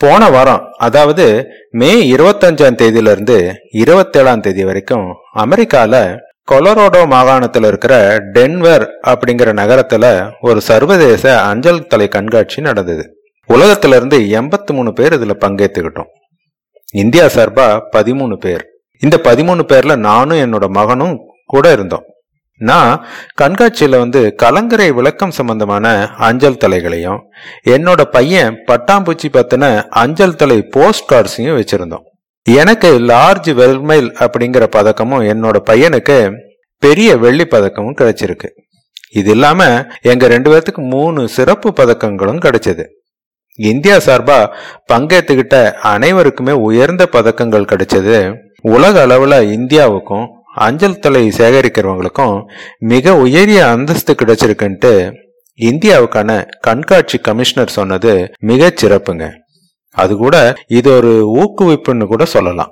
போன வாரம் அதாவது மே இருபத்தஞ்சாம் தேதியிலிருந்து இருபத்தேழாம் தேதி வரைக்கும் அமெரிக்கால கொலரோடோ மாகாணத்தில் இருக்கிற டென்வர் அப்படிங்கிற நகரத்துல ஒரு சர்வதேச அஞ்சல் தலை கண்காட்சி நடந்தது. உலகத்திலிருந்து எண்பத்தி மூணு பேர் இதுல பங்கேற்றுக்கிட்டோம் இந்தியா சார்பா பதிமூணு பேர். இந்த பதிமூணு பேர்ல நானும் என்னோட மகனும் கூட இருந்தோம். நான் கண்காட்சியில் வந்து கலங்கரை விளக்கம் சம்பந்தமான அஞ்சல் தலைகளையும் என்னோட பையன் பட்டாம்பூச்சி பத்தின அஞ்சல் தலை போஸ்ட் கார்ட்ஸையும் வச்சிருந்தோம். எனக்கு லார்ஜ் வெல்மைல் அப்படிங்கிற பதக்கமும் என்னோட பையனுக்கு பெரிய வெள்ளி பதக்கமும் கிடைச்சிருக்கு. இது இல்லாம எங்க ரெண்டு பேர்த்துக்கு மூணு சிறப்பு பதக்கங்களும் கிடைச்சது. இந்தியா சார்பா பங்கேற்றுக்கிட்ட அனைவருக்குமே உயர்ந்த பதக்கங்கள் கிடைச்சது உலக அளவுல இந்தியாவுக்கும் அஞ்சல் தலை சேகரிக்கிறவங்களுக்கும் மிக உயரிய அந்தஸ்து கிடைச்சிருக்குன்ட்டு இந்தியாவுக்கான கண்காட்சி கமிஷனர் சொன்னது மிக சிறப்புங்க. அது கூட இது ஒரு ஊக்குவிப்புன்னு கூட சொல்லலாம்.